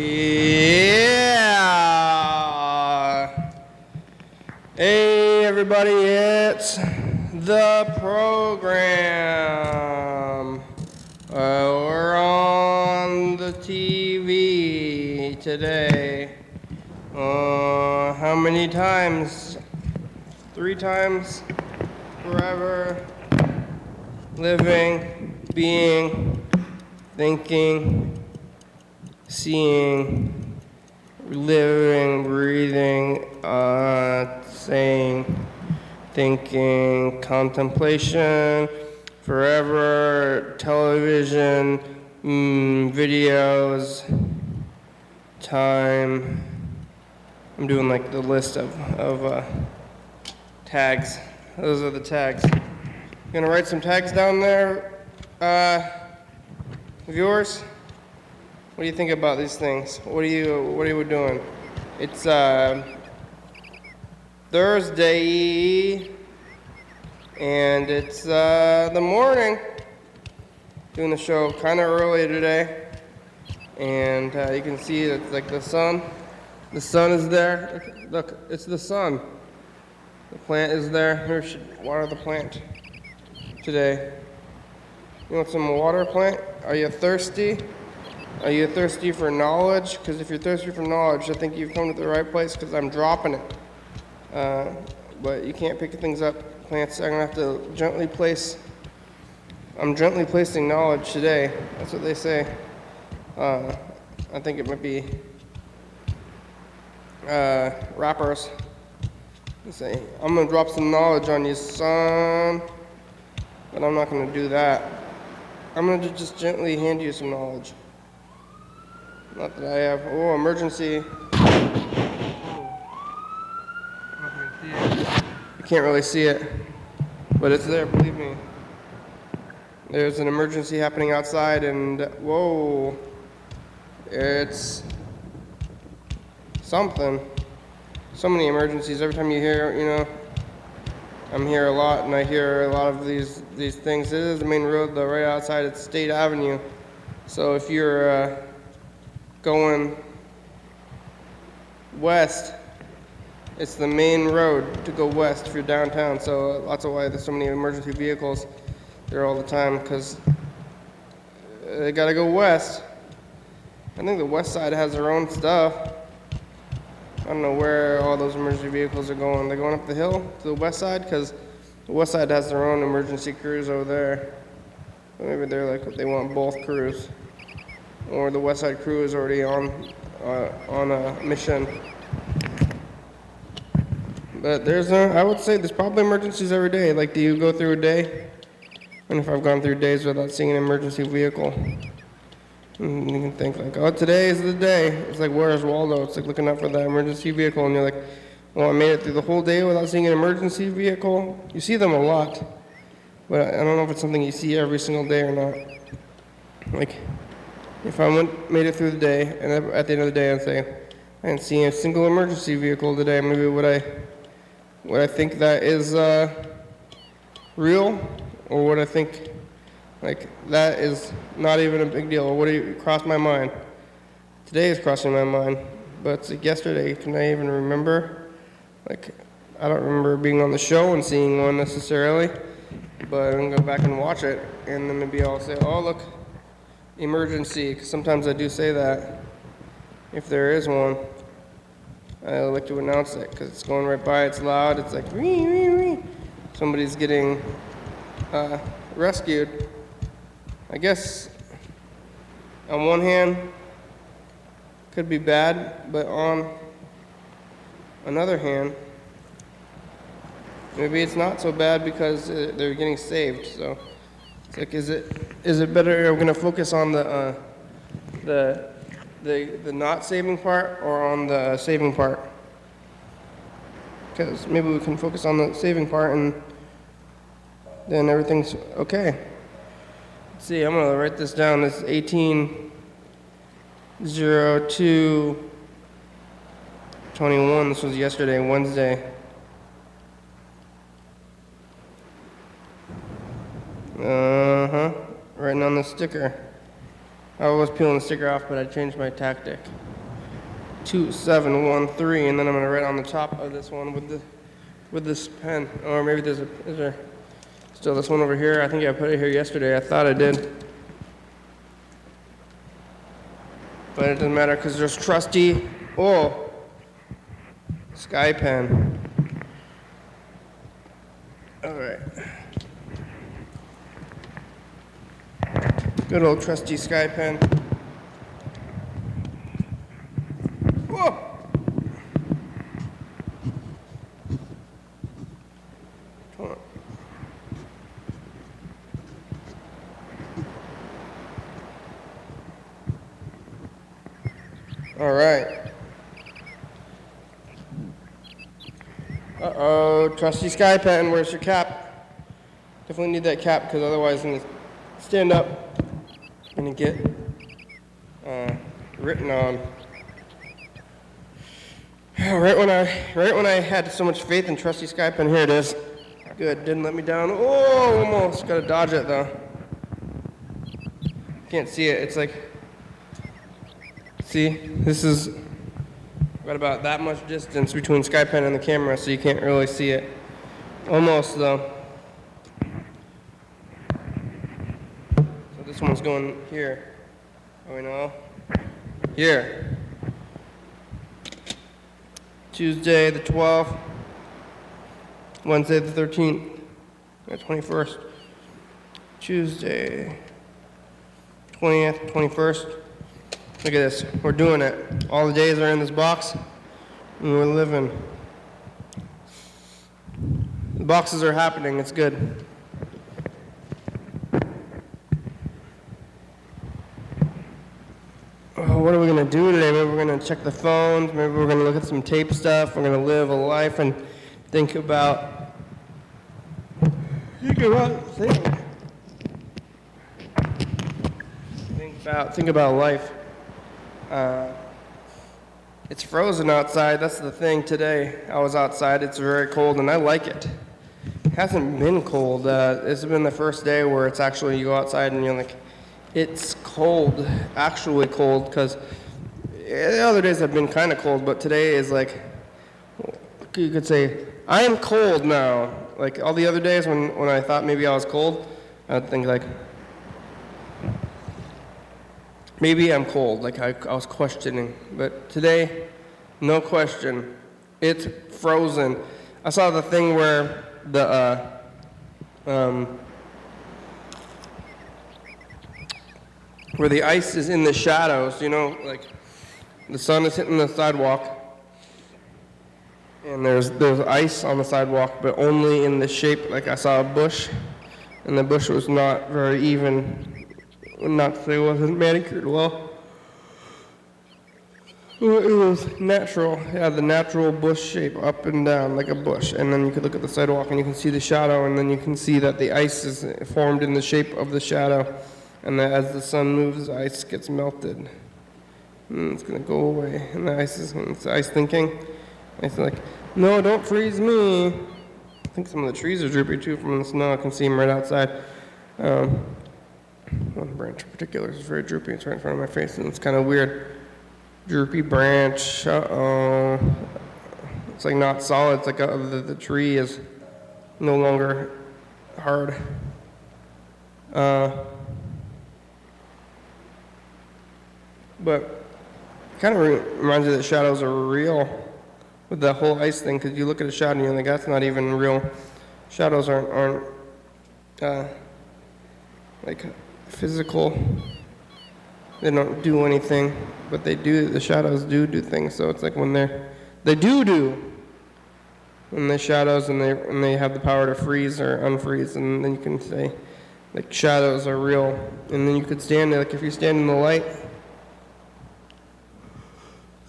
Yeah. Hey, everybody, it's the program. Uh, we're on the TV today. Uh, how many times? Three times? Forever. Living, being, thinking, seeing, living, breathing, uh, saying, thinking, contemplation, forever, television, mm, videos, time. I'm doing like the list of, of uh, tags. Those are the tags. I'm Gonna write some tags down there, uh, viewers. What do you think about these things? What are you What are you doing? It's uh, Thursday, and it's uh, the morning. Doing the show kind of early today, and uh, you can see it's like the sun. The sun is there. Look, it's the sun. The plant is there. Here, should water the plant today. You want some water, plant? Are you thirsty? Are you thirsty for knowledge? Because if you're thirsty for knowledge, I think you've come to the right place because I'm dropping it. Uh, but you can't pick things up, plants. I'm going to have to gently place, I'm gently placing knowledge today. That's what they say. Uh, I think it might be uh, rappers. They say, I'm going to drop some knowledge on you, son. But I'm not going to do that. I'm going to just gently hand you some knowledge. Not that I have. Oh, emergency. You can't really see it, but it's there, believe me. There's an emergency happening outside, and whoa, it's something. So many emergencies. Every time you hear, you know, I'm here a lot, and I hear a lot of these these things. This is the main road, though, right outside. It's State Avenue. So if you're uh, going west, it's the main road to go west if you're downtown. So of why there's so many emergency vehicles there all the time because they got to go west. I think the west side has their own stuff. I don't know where all those emergency vehicles are going. They're going up the hill to the west side because the west side has their own emergency crews over there. Maybe they're like they want both crews, or the west side crew is already on uh, on a mission. But there's a, I would say there's probably emergencies every day. Like, do you go through a day? And if I've gone through days without seeing an emergency vehicle, and you can think like, oh, today is the day. It's like, where's Waldo? It's like looking out for that emergency vehicle, and you're like, well, I made it through the whole day without seeing an emergency vehicle. You see them a lot, but I don't know if it's something you see every single day or not. Like, if I went, made it through the day, and at the end of the day, I'd say, I didn't see a single emergency vehicle today. Maybe would I, would I think that is uh, real, or would I think like that is not even a big deal? Or would it cross my mind? Today is crossing my mind, but like yesterday. Can I even remember? Like, I don't remember being on the show and seeing one necessarily, but I'm gonna go back and watch it, and then maybe I'll say, "Oh, look, emergency." 'cause sometimes I do say that if there is one. I like to announce it because it's going right by. It's loud. It's like wee, wee, wee. somebody's getting uh, rescued. I guess on one hand could be bad, but on another hand, maybe it's not so bad because uh, they're getting saved. So like, is it is it better? Are we gonna focus on the uh, the the the not saving part or on the saving part? Because maybe we can focus on the saving part and then everything's okay. Let's see, I'm gonna write this down. This is 18 02 21. This was yesterday, Wednesday. Uh huh. Writing on the sticker. I was peeling the sticker off, but I changed my tactic. 2713, and then I'm gonna write on the top of this one with the, with this pen. Or maybe there's a, is there still this one over here? I think I put it here yesterday. I thought I did. But it doesn't matter because there's trusty, oh, sky pen. All right. Good old trusty sky pen. Whoa! Hold on. All right. Uh-oh, trusty sky pen, where's your cap? Definitely need that cap because otherwise I'm gonna stand up and get uh, written on. Right when I, right when I had so much faith in trusty sky pen, here it is. Good, didn't let me down. Oh, almost gotta dodge it though. Can't see it. It's like, see, this is got about that much distance between sky pen and the camera, so you can't really see it. Almost though. So this one's going here. Oh, we know. Here. Tuesday the 12th. Wednesday the 13th. The 21st. Tuesday 20th, 21st. Look at this. We're doing it. All the days are in this box, and we're living. The boxes are happening. It's good. What are we going to do today? Maybe we're going to check the phones. Maybe we're going to look at some tape stuff. We're going to live a life and think about. Think about. Think. Think about. Think about life. Uh, it's frozen outside. That's the thing today. I was outside. It's very cold, and I like it. It hasn't been cold. Uh, it's been the first day where it's actually you go outside and you're like, it's cold, actually cold, because the other days have been kind of cold, but today is like, you could say, I am cold now. Like all the other days when, when I thought maybe I was cold, I'd think like, maybe I'm cold. Like I, I was questioning. But today, no question. It's frozen. I saw the thing where the, uh, um, where the ice is in the shadows, you know, like the sun is hitting the sidewalk, and there's there's ice on the sidewalk, but only in the shape. Like I saw a bush, and the bush was not very even. Not to say it wasn't manicured well. It was natural. It had the natural bush shape up and down like a bush. And then you could look at the sidewalk and you can see the shadow, and then you can see that the ice is formed in the shape of the shadow. And that as the sun moves, the ice gets melted. And it's to go away. And the ice is it's ice thinking. It's like, no, don't freeze me. I think some of the trees are droopy too from the snow. I can see them right outside. Um, one branch in particular is very droopy. It's right in front of my face, and it's kind of weird. Droopy branch. Uh oh. It's like not solid. It's like uh the, the tree is no longer hard. Uh, but kind of reminds you that shadows are real with the whole ice thing because you look at a shadow and you're like, that's not even real. Shadows aren't, aren't uh, like physical. They don't do anything, but they do. The shadows do do things. So it's like when they're, they do do. When the shadows and they and they have the power to freeze or unfreeze, and then you can say, like shadows are real, and then you could stand there. Like if you stand in the light,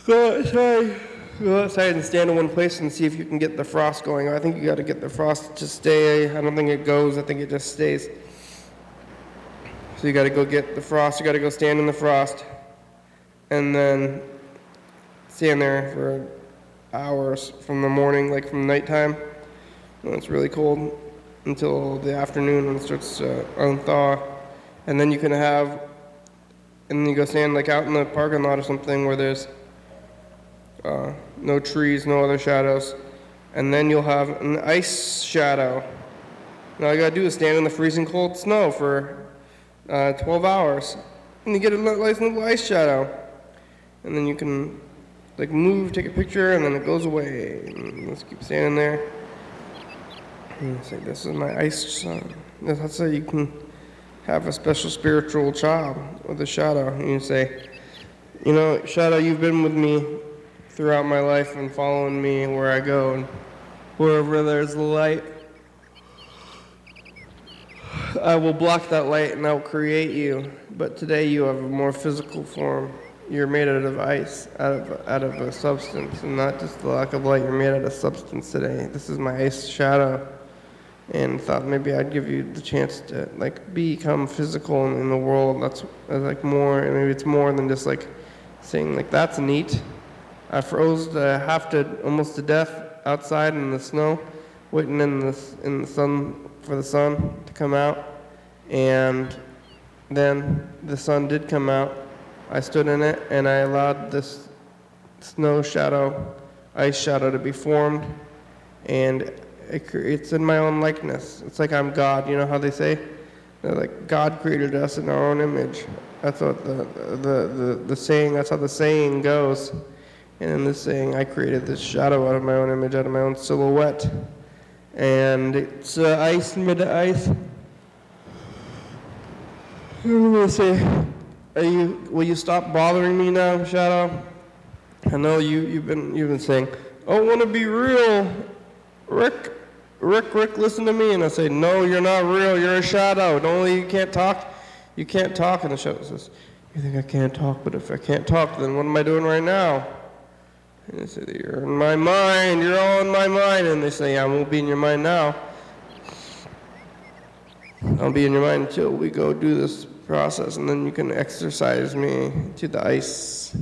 go outside, go outside and stand in one place and see if you can get the frost going. I think you got to get the frost to stay. I don't think it goes. I think it just stays. So you got to go get the frost. You got to go stand in the frost, and then stand there for hours from the morning, like from nighttime when it's really cold, until the afternoon when it starts to unthaw, and then you can have, and then you go stand like out in the parking lot or something where there's uh, no trees, no other shadows. And then you'll have an ice shadow. And all you gotta do is stand in the freezing cold snow for uh, 12 hours, and you get a nice little ice shadow. And then you can like move, take a picture, and then it goes away. And let's keep standing there. And you say, "This is my ice sun." That's how you can have a special spiritual child with a shadow. And you say, "You know, shadow, you've been with me throughout my life and following me where I go, and wherever there's light." I will block that light and I will create you. But today you have a more physical form. You're made out of ice, out of out of a substance, and not just the lack of light. You're made out of substance today. This is my ice shadow, and thought maybe I'd give you the chance to like become physical in, in the world. That's like more. And maybe it's more than just like saying like that's neat. I froze to half to almost to death outside in the snow, waiting in the in the sun for the sun to come out, and then the sun did come out. I stood in it and I allowed this snow shadow, ice shadow to be formed, and it, it's in my own likeness. It's like I'm God. You know how they say, They're like God created us in our own image. That's what the the the, the saying. That's how the saying goes. And in this saying, I created this shadow out of my own image, out of my own silhouette and it's uh, ice of ice. I'm gonna say, are you? Will you stop bothering me now, Shadow? I know you. You've been. You've been saying, I want to be real, Rick." Rick, Rick, listen to me. And I say, No, you're not real. You're a shadow. Don't only you can't talk. You can't talk. And the shadow says, You think I can't talk? But if I can't talk, then what am I doing right now? And they say, You're in my mind, you're all in my mind. And they say, I won't be in your mind now. I'll be in your mind until we go do this process, and then you can exercise me to the ice.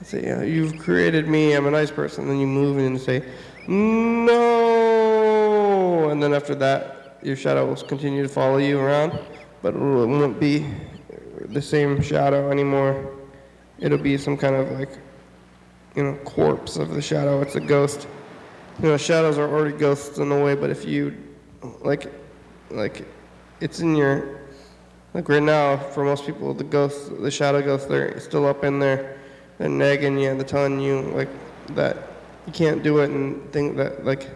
I say, yeah, You've created me, I'm a nice person. Then you move in and say, No. And then after that, your shadow will continue to follow you around, but it won't be the same shadow anymore. It'll be some kind of like you know, corpse of the shadow. It's a ghost. You know, shadows are already ghosts in a way, but if you, like, like, it's in your, like right now, for most people, the ghosts, the shadow ghosts, they're still up in there. They're nagging you, they're telling you, like, that you can't do it and think that, like,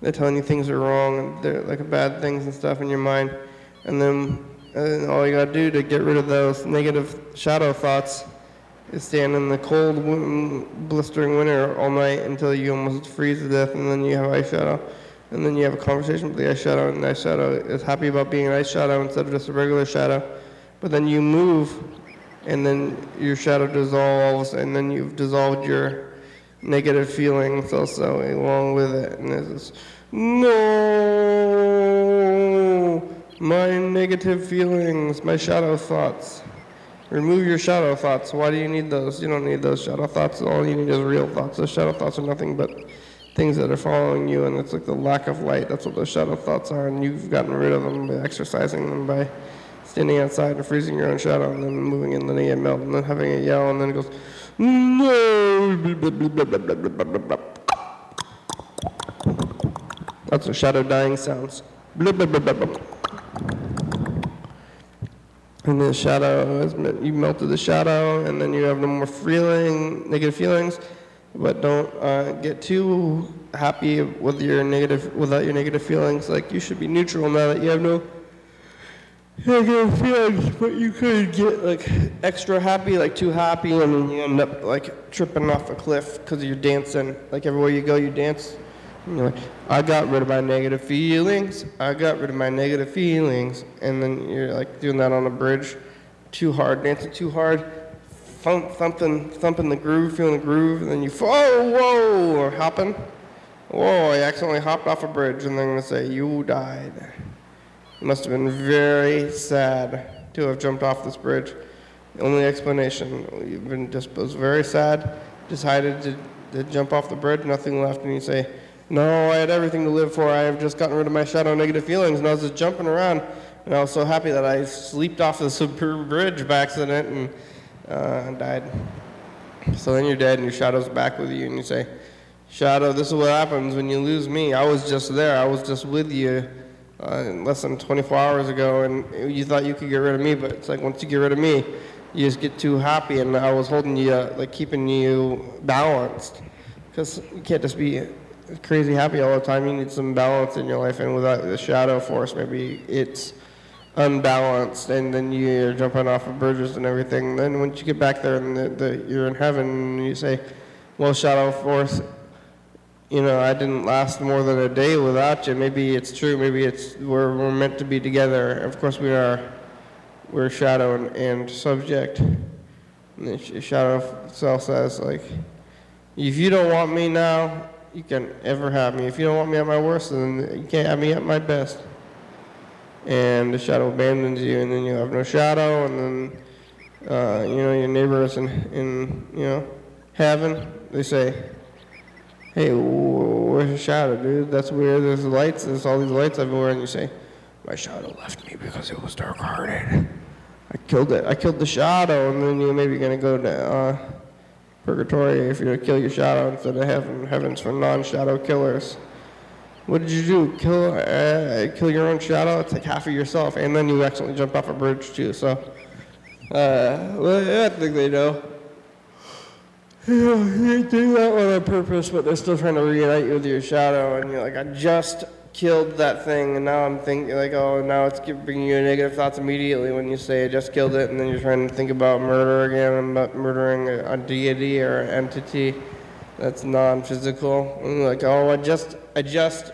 they're telling you things are wrong and they're, like, bad things and stuff in your mind. And then, and all you gotta do to get rid of those negative shadow thoughts stand in the cold, blistering winter all night until you almost freeze to death, and then you have ice shadow, and then you have a conversation with the ice shadow, and the ice shadow is happy about being an ice shadow instead of just a regular shadow. But then you move, and then your shadow dissolves, and then you've dissolved your negative feelings also along with it, and it's this, no, my negative feelings, my shadow thoughts. Remove your shadow thoughts. Why do you need those? You don't need those shadow thoughts. All you need is real thoughts. Those shadow thoughts are nothing but things that are following you, and it's like the lack of light. That's what those shadow thoughts are, and you've gotten rid of them by exercising them, by standing outside and freezing your own shadow, and then moving in, you get melt, and then having a yell, and then it goes, no. That's what shadow dying sounds. And the shadow me- you melted the shadow, and then you have no more feeling negative feelings. But don't uh, get too happy with your negative without your negative feelings. Like you should be neutral now that you have no negative feelings. But you could get like extra happy, like too happy, and then you end up like tripping off a cliff because you're dancing. Like everywhere you go, you dance. You're like, I got rid of my negative feelings. I got rid of my negative feelings. And then you're like doing that on a bridge too hard, dancing too hard, thump, thumping, thumping the groove, feeling the groove, and then you oh, whoa, or hopping. Whoa, I accidentally hopped off a bridge, and then I'm going to say, You died. It must have been very sad to have jumped off this bridge. The only explanation, you've been just was very sad, decided to, to jump off the bridge, nothing left, and you say, No, I had everything to live for. I have just gotten rid of my shadow negative feelings, and I was just jumping around, and I was so happy that I sleeped off this bridge by accident and uh, died. So then you're dead and your shadow's back with you and you say, Shadow, this is what happens when you lose me. I was just there. I was just with you uh, less than 24 hours ago and you thought you could get rid of me, but it's like once you get rid of me, you just get too happy and I was holding you, uh, like keeping you balanced. Because you can't just be crazy happy all the time. You need some balance in your life and without the shadow force, maybe it's unbalanced and then you're jumping off of bridges and everything. Then once you get back there and the, the, you're in heaven you say, well, shadow force, you know, I didn't last more than a day without you. Maybe it's true. Maybe it's we're, we're meant to be together. Of course, we are. We're shadow and, and subject. And the shadow self says, like, if you don't want me now, you can ever have me. If you don't want me at my worst, then you can't have me at my best. And the shadow abandons you, and then you have no shadow, and then uh, you know your neighbors in, in you know heaven. They say, hey, where's your shadow, dude? That's weird. There's lights. There's all these lights everywhere. And you say, my shadow left me because it was dark-hearted. I killed it. I killed the shadow. And then you're maybe going to go to uh, purgatory if to kill your shadow instead of heaven. Heaven's for non-shadow killers. What did you do? Kill, uh, kill your own shadow? It's like half of yourself. And then you accidentally jump off a bridge, too. So, uh, well, I think they know. You do that on purpose, but they're still trying to reunite you with your shadow, and you're like, I just killed that thing, and now I'm thinking, like, oh, now it's bringing you negative thoughts immediately when you say I just killed it, and then you're trying to think about murder again, about murdering a, a deity or an entity that's non-physical. Like, oh, I just, I just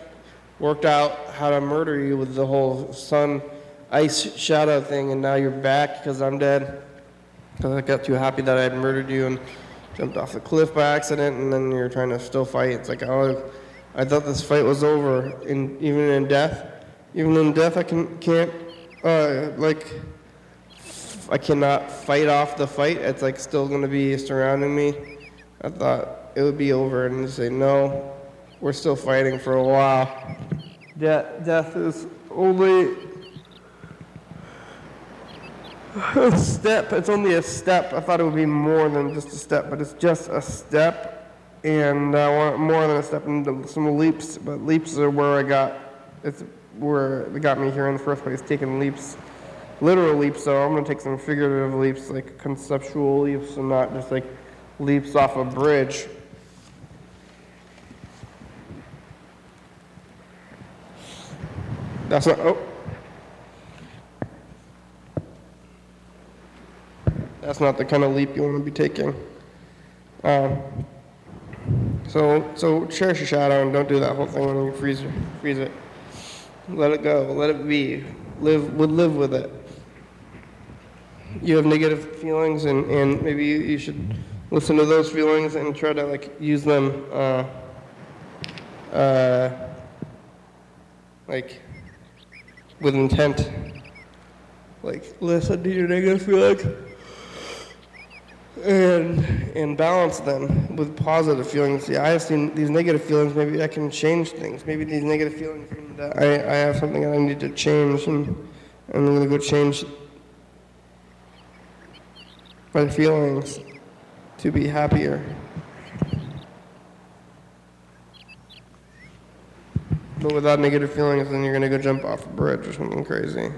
worked out how to murder you with the whole sun, ice shadow thing, and now you're back because I'm dead. Because I got too happy that I had murdered you, and jumped off the cliff by accident, and then you're trying to still fight. It's like, oh, I thought this fight was over. Even in death, even in death, I can, can't, uh, like, I cannot fight off the fight. It's like still going to be surrounding me. I thought it would be over, and say, no, we're still fighting for a while. De- death is only a step. It's only a step. I thought it would be more than just a step, but it's just a step, and I want more than a step into some leaps. But leaps are where I got. It's where it got me here in the first place. Taking leaps, literal leaps. So I'm gonna take some figurative leaps, like conceptual leaps, and not just like leaps off a bridge. That's not. Oh. That's not the kind of leap you want to be taking. Um, so, so cherish your shadow and don't do that whole thing when you freeze, freeze it. Let it go. Let it be. Live, would live with it. You have negative feelings, and, and maybe you, you should listen to those feelings and try to like use them, uh, uh, like with intent. Like listen to your negative feelings and and balance them with positive feelings. Yeah, I have seen these negative feelings. Maybe I can change things. Maybe these negative feelings that I, I have something that I need to change, and, and I'm to go change my feelings to be happier. But without negative feelings, then you're going to go jump off a bridge or something crazy.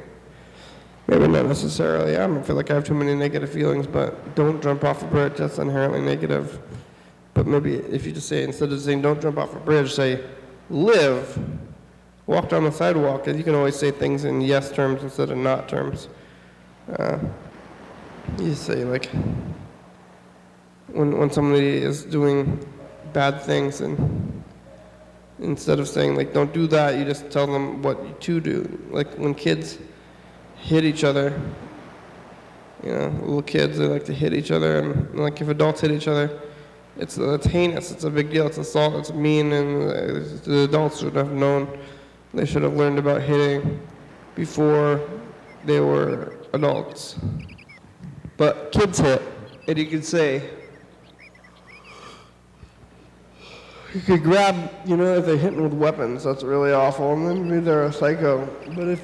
Maybe not necessarily. I don't feel like I have too many negative feelings, but don't jump off a bridge. That's inherently negative. But maybe if you just say, instead of saying don't jump off a bridge, say live. Walk down the sidewalk. And you can always say things in yes terms instead of not terms. Uh, you say, like, when, when somebody is doing bad things, and instead of saying, like, don't do that, you just tell them what to do. Like, when kids hit each other. You know, little kids, they like to hit each other, and like if adults hit each other, it's, it's heinous, it's a big deal, it's assault, it's mean, and uh, the adults should have known, they should have learned about hitting before they were adults. But kids hit, and you could say, you could grab, you know, if they're hitting with weapons, that's really awful, and then maybe they're a psycho. But if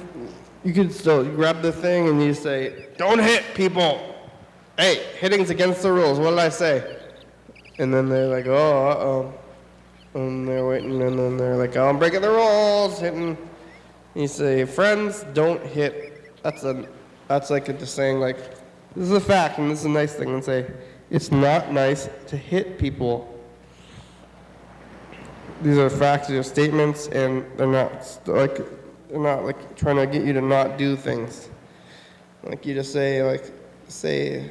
you can still you grab the thing and you say, "Don't hit people." Hey, hitting's against the rules. What did I say? and then they're like, oh, uh oh, and they're waiting, and then they're like, oh, I'm breaking the rules, hitting. You say, friends don't hit. That's a, that's like a just saying like, this is a fact, and this is a nice thing, and say, it's not nice to hit people. These are facts, these are statements, and they're not like, they're not like trying to get you to not do things. Like you just say, like, say,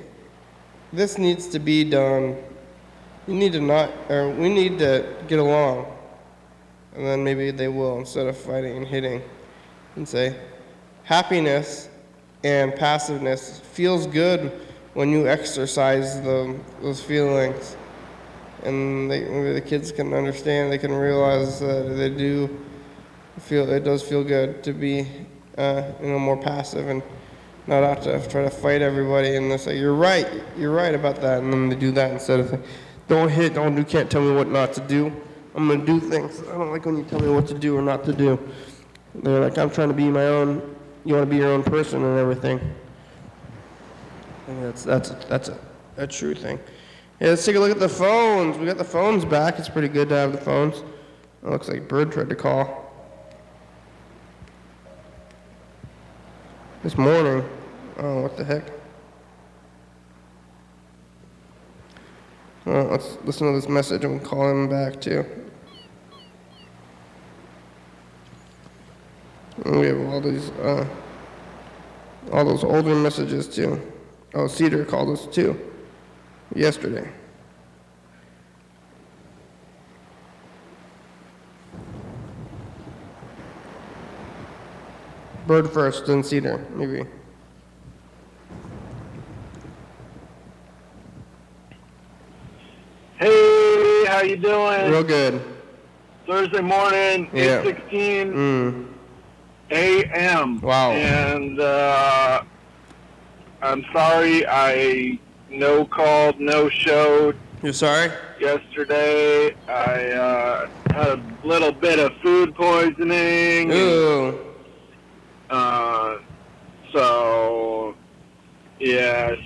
this needs to be done. You need to not, or we need to get along. And then maybe they will instead of fighting and hitting. And say, happiness and passiveness feels good when you exercise the, those feelings. And they, maybe the kids can understand, they can realize that they do feel, it does feel good to be, uh, you know, more passive and not have to try to fight everybody and they say, you're right, you're right about that. And then they do that instead of saying, don't hit, don't, you can't tell me what not to do. I'm to do things. I don't like when you tell me what to do or not to do. They're like, I'm trying to be my own, you want to be your own person and everything. And that's, that's, that's a, a true thing. Yeah, let's take a look at the phones. We got the phones back. It's pretty good to have the phones. It looks like Bird tried to call. This morning. Oh, what the heck? Well, let's listen to this message and we'll call him back too. And we have all these, uh, all those older messages too. Oh, Cedar called us too, yesterday. Bird first, then Cedar, maybe. Hey, how you doing? Real good. Thursday morning, Yeah. 8:16 Mm. a.m. Wow. And uh, I'm sorry I no called, no showed You're sorry? yesterday. I uh, had a little bit of food poisoning. Ooh. Uh, so, yes.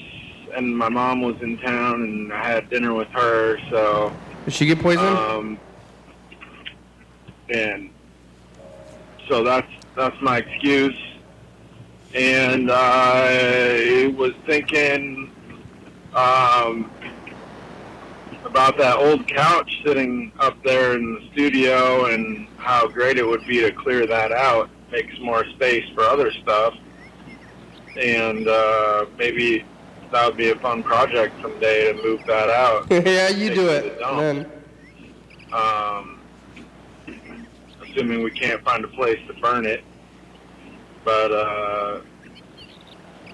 And my mom was in town, and I had dinner with her. So. Did she get poisoned? Um, and so that's that's my excuse. And I was thinking um, about that old couch sitting up there in the studio, and how great it would be to clear that out, make some more space for other stuff, and uh, maybe that would be a fun project someday to move that out. yeah, you do it to it. the dump. Then. um, assuming we can't find a place to burn it. But uh,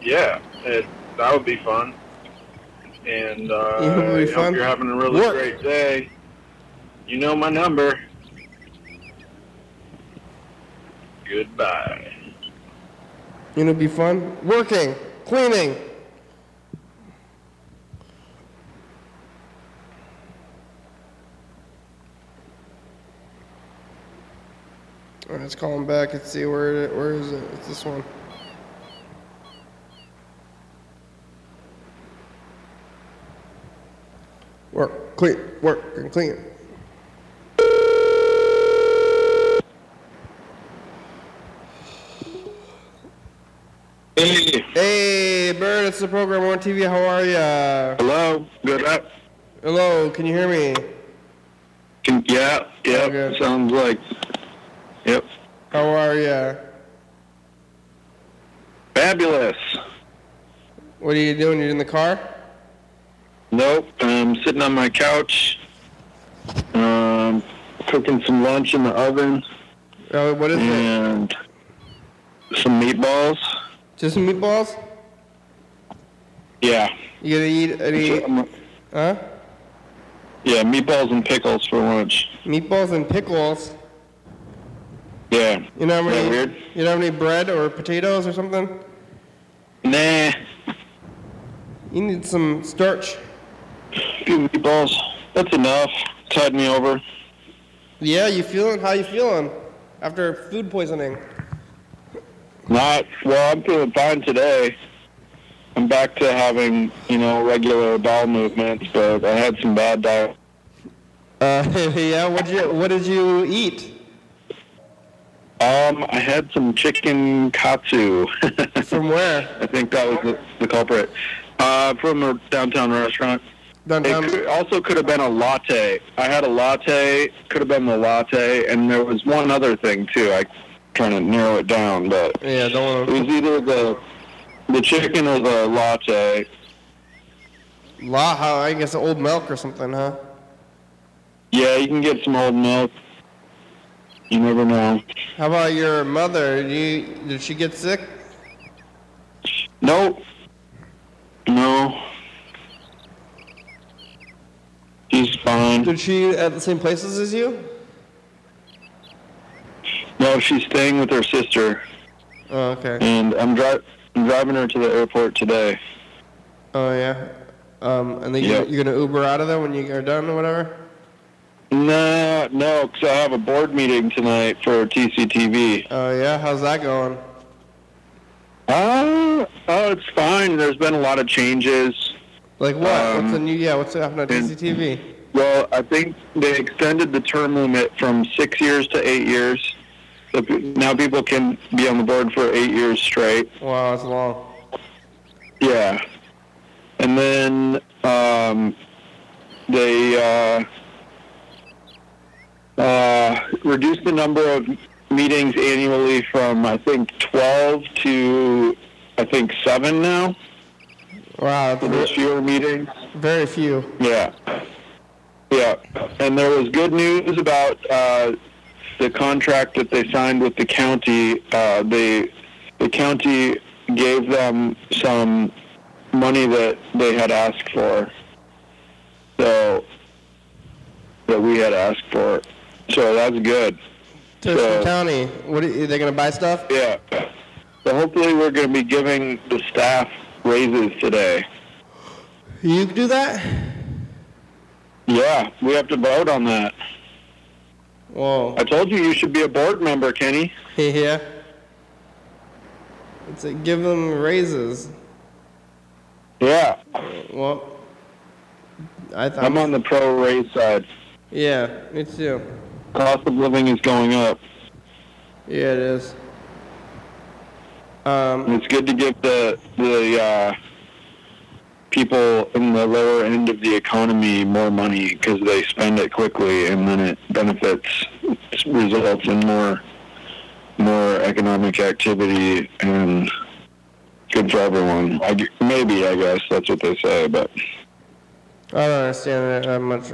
yeah, it, that would be fun. And uh, It would be I fun. hope you're having a really Work. great day. You know my number. Goodbye. You know, it'd be fun. Working, cleaning. Let's call him back and see where it, where is it? It's this one. Work, clean, work, and clean. Hey, Hey, Bird, it's the program on TV. How are ya? hello. Good up. Hello, can you hear me? Can, yeah, yeah. Okay. Sounds like. Yep. How are ya? Fabulous. What are you doing? You're in the car? Nope. I'm sitting on my couch, um, cooking some lunch in the oven, Uh, what is it? and some meatballs. Just some meatballs? Yeah. You gonna eat any? Huh? Yeah, meatballs and pickles for lunch. Meatballs and pickles. Yeah. You know how many? weird? You know how many bread or potatoes or something? Nah. You need some starch. Few meatballs. That's enough. Tide me over. Yeah, you feeling? How you feeling after food poisoning? Not well. I'm feeling fine today. I'm back to having you know regular bowel movements, but I had some bad diet. Uh, yeah. What you What did you eat? Um, I had some chicken katsu. From where? I think that was the, the culprit. Uh, from a downtown restaurant. Downtown. It could, also could have been a latte. I had a latte. Could have been the latte, and there was one other thing too. I trying to narrow it down, but Yeah. Don't it was either the the chicken or the latte. to. La. I guess old milk or something, huh? Yeah, you can get some old milk. You never know. How about your mother? You did she get sick? Nope. No. She's fine. Did she at the same places as you? No, she's staying with her sister, Oh, okay. and I'm, dri- I'm driving her to the airport today. Oh yeah. Um, and then Yeah. you, you're gonna Uber out of there when you are done or whatever. No, no, because I have a board meeting tonight for TCTV. Oh yeah. How's that going? Uh, oh, it's fine. There's been a lot of changes. Like what? Um, what's the new? Yeah. What's happening at TCTV? Well, I think they extended the term limit from six years to eight years. Now people can be on the board for eight years straight. Wow, that's long. Yeah. And then um, they uh, uh, reduced the number of meetings annually from, I think, 12 to, I think, 7 now. Wow, So there's fewer meetings. very few. Yeah. Yeah. And there was good news about uh, the contract that they signed with the county. Uh, they, the county gave them some money that they had asked for. So, that we had asked for. So that's good. So- County. What? Are you- they gonna buy stuff? Yeah. So hopefully we're going to be giving the staff raises today. You do that? Yeah, we have to vote on that. Whoa. I told you you should be a board member, Kenny. Yeah. It's like give them raises. Yeah, Well, I thought. I'm on the pro raise side. Yeah, me too. Cost of living is going up. Yeah, it is. Um, it's good to give the the uh, people in the lower end of the economy more money because they spend it quickly, and then it benefits, results in more more economic activity and good for everyone. I, maybe I guess that's what they say, but I don't understand that much.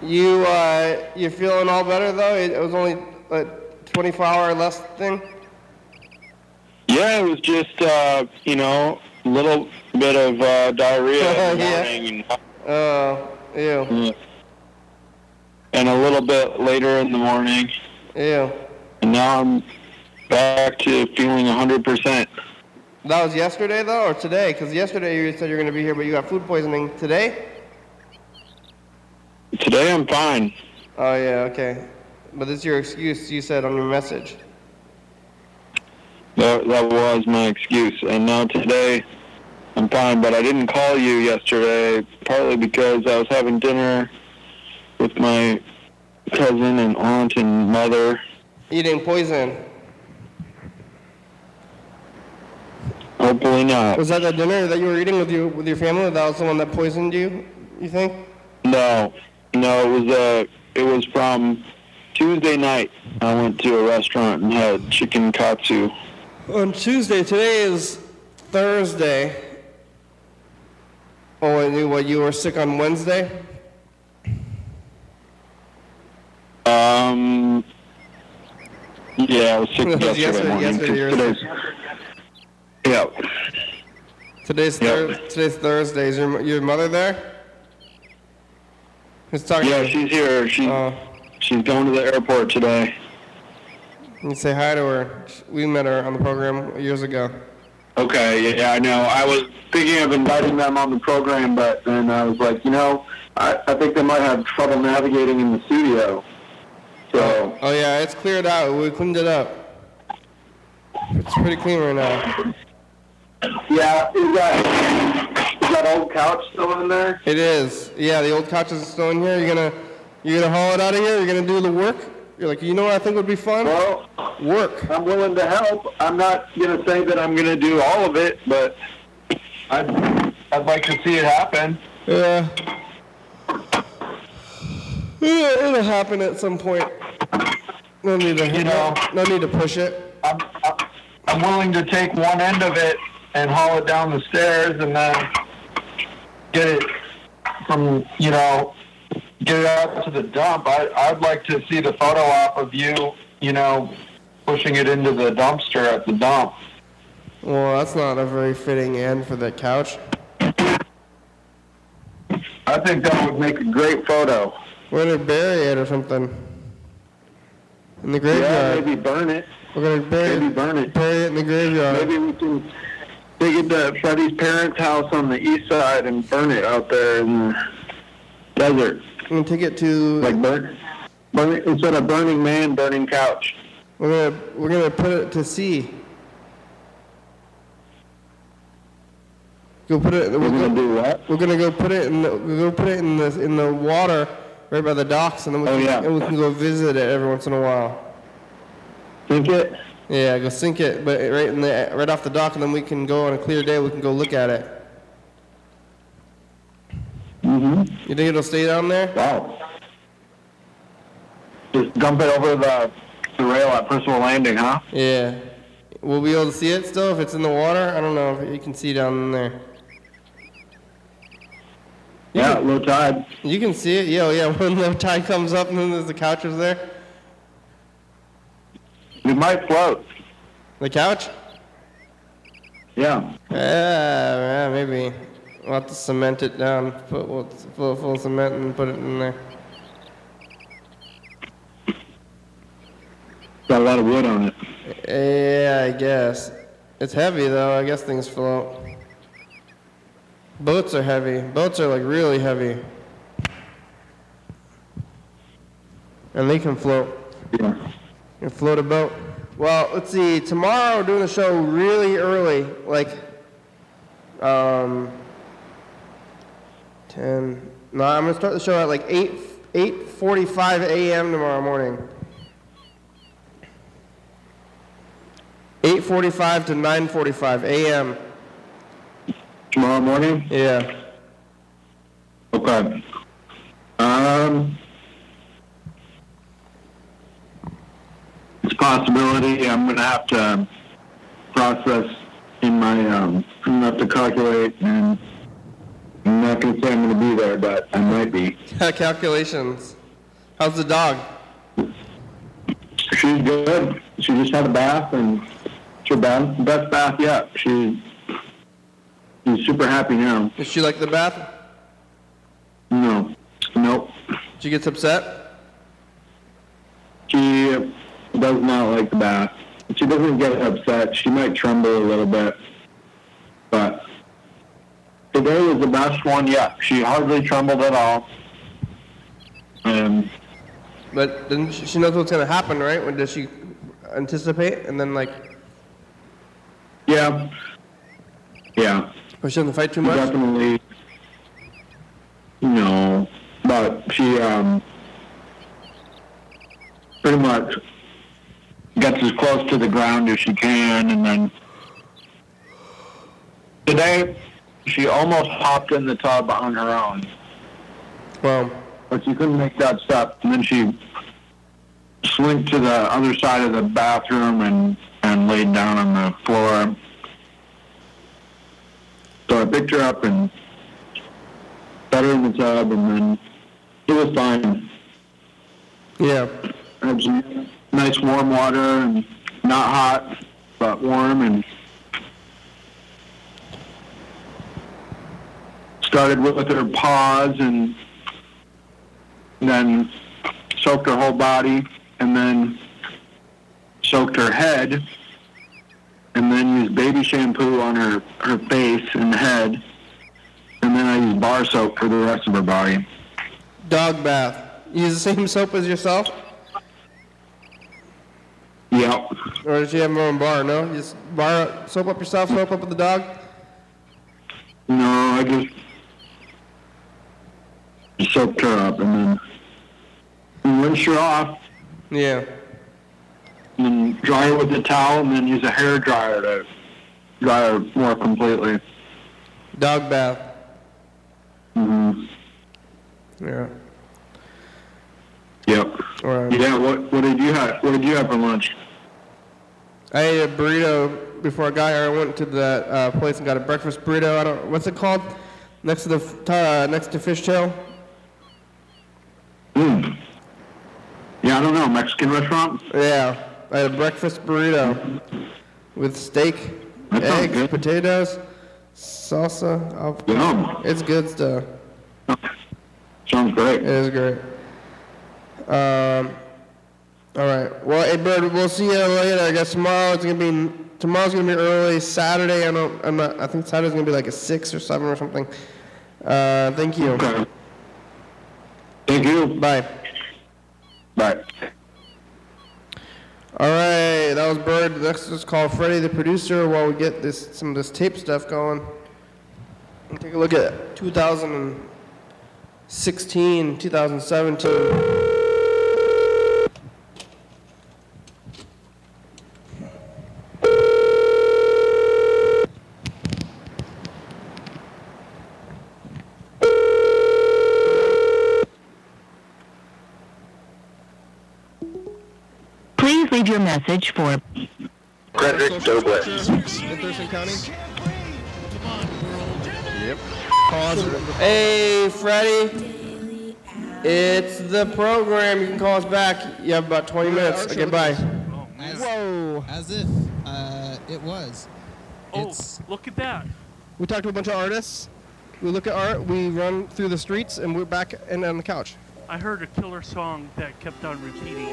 You, uh, you feeling all better though? It, it was only a 24 hour less thing. Yeah, it was just uh, you know a little bit of uh, diarrhea in the Yeah. morning. and Oh, ew, Yeah. And a little bit later in the morning, ew. and now I'm back to feeling 100%. That was yesterday though, or today? Because yesterday you said you're gonna be here, but you got food poisoning today. Today I'm fine. Oh yeah, okay. But this is your excuse you said on your message. That, that was my excuse. And now today I'm fine, but I didn't call you yesterday, partly because I was having dinner with my cousin and aunt and mother. Eating poison. Hopefully not. Was that the dinner that you were eating with your with your family? That was the one that poisoned you. You think? No, no, it was uh, it was from Tuesday night. I went to a restaurant and had chicken katsu. On Tuesday. Today is Thursday. Oh, and you, what? You were sick on Wednesday. Um, yeah, I was sick yesterday, yesterday- morning. yesterday Today's- yeah, Today's Yep. thir- today's Thursday. Is your your mother there? Who's talking? yeah, she's here. She Oh, she's going to the airport today. You say hi to her. We met her on the program years ago. Okay, yeah, I know. I was thinking of inviting them on the program, but then I was like, you know, I, I think they might have trouble navigating in the studio. So oh, oh yeah, it's cleared out. We cleaned it up. It's pretty clean right now. Yeah, is that is that old couch still in there? It is. Yeah, the old couch is still in here. You're gonna you're gonna haul it out of here. You're gonna do the work. You're like, you know what I think would be fun? Well, Work. I'm willing to help. I'm not gonna say that I'm gonna do all of it, but I'd I'd like to see it happen. Yeah. Yeah, It'll happen at some point. No need to, You know. no need to push it. I'm I'm- I'm willing to take one end of it and haul it down the stairs, and then get it from you know get it out to the dump. I I'd like to see the photo op of you, you know, pushing it into the dumpster at the dump. Well, that's not a very fitting end for the couch. I think that would make a great photo. We're gonna bury it or something. In the graveyard. Yeah, maybe burn it. We're gonna bury Maybe it, burn it. bury it in the graveyard. Maybe we can take it to Freddie's parents' house on the east side and burn it out there in the desert. Gonna take it to. Like burn, burn instead of burning man, burning couch. We're gonna we're gonna put it to sea. Go put it. We're We're gonna gonna, do what? we're gonna go put it in. The, go put it in the in the water right by the docks, and then we Oh, can, yeah. and we can go visit it every once in a while. Think it? Yeah, go sink it, but right in the right off the dock, and then we can go on a clear day. We can go look at it. Mm-hmm. You think it'll stay down there? Wow. Just dump it over the the rail at Percival Landing, huh? Yeah. We'll be able to see it still if it's in the water. I don't know if you can see down in there. You Yeah, can- low tide. You can see it, yeah, yeah. When the tide comes up and then there's the couches there. It might float. The couch? Yeah. Yeah, yeah, maybe. We'll have to cement it down, put we'll full, full cement and put it in there. Got a lot of wood on it. Yeah, I guess. It's heavy though. I guess things float. Boats are heavy. Boats are like really heavy. And they can float. Yeah. You can float a boat. Well, let's see. Tomorrow we're doing the show really early, like um, ten. No, I'm gonna start the show at like eight eight forty-five a.m. tomorrow morning. Eight forty-five to nine forty-five a.m. Tomorrow morning? Yeah. Okay. Um, it's a possibility. I'm gonna have to process in my. Um, I'm gonna have to calculate, and Not gonna say I'm gonna be there, but I might be. Calculations. How's the dog? She's good. She just had a bath, and it's her best, best bath yet. She's she's super happy now. Does she like the bath? No, nope. She gets upset. She does not like the bath. She doesn't get upset. She might tremble a little bit. Today was the best one yet. She hardly trembled at all. And But then she knows what's gonna happen, right? When does she anticipate and then like, yeah. Yeah. but she doesn't fight too much? definitely no. But she um pretty much gets as close to the ground as she can and then today she almost hopped in the tub on her own. Well, but she couldn't make that step. And then she slinked to the other side of the bathroom and, and laid down on the floor. So I picked her up and set her in the tub, and then it was fine. yeah. I had some nice warm water and not hot, but warm, and started with her paws and then soaked her whole body and then soaked her head and then used baby shampoo on her, her face and head and then I used bar soap for the rest of her body. Dog bath. You use the same soap as yourself? Yep. Or does she have her own bar? No, you just bar soap up yourself, soap up with the dog. No, I just soaked her up and then rinse her off Yeah. and then dry her with a towel and then use a hair dryer to dry her more completely. Dog bath. hmm Yeah. Yep. Right. Yeah. What What did you have? What did you have for lunch? I ate a burrito before I got here. I went to that uh, place and got a breakfast burrito. I don't. What's it called? Next to the uh, next to Fishtail. Mm. Yeah, I don't know. Mexican restaurant. Yeah, I had a breakfast burrito with steak, That eggs, potatoes, salsa. Yum. It's good stuff. Sounds great. It is great. Um, all right. Well, hey, Bird, we'll see you later. I guess tomorrow it's gonna be tomorrow's gonna be early. Saturday, I don't. I'm not. I think Saturday's gonna be like a six or seven or something. Uh, thank you. Okay. Thank you. Bye. Bye. All right, that was Bird. Next is call Freddie, the producer, while we get this some of this tape stuff going. And take a look at 2016, 2017. Please leave your message for Frederick Douglas. In Thurston County. Yep. Hey, Freddie. It's the program. You can call us back. You have about 20 minutes. Okay, bye. As, Whoa. as if uh, it was. Oh, It's look at that. We talked to a bunch of artists. We look at art. We run through the streets, and we're back and on the couch. I heard a killer song that kept on repeating,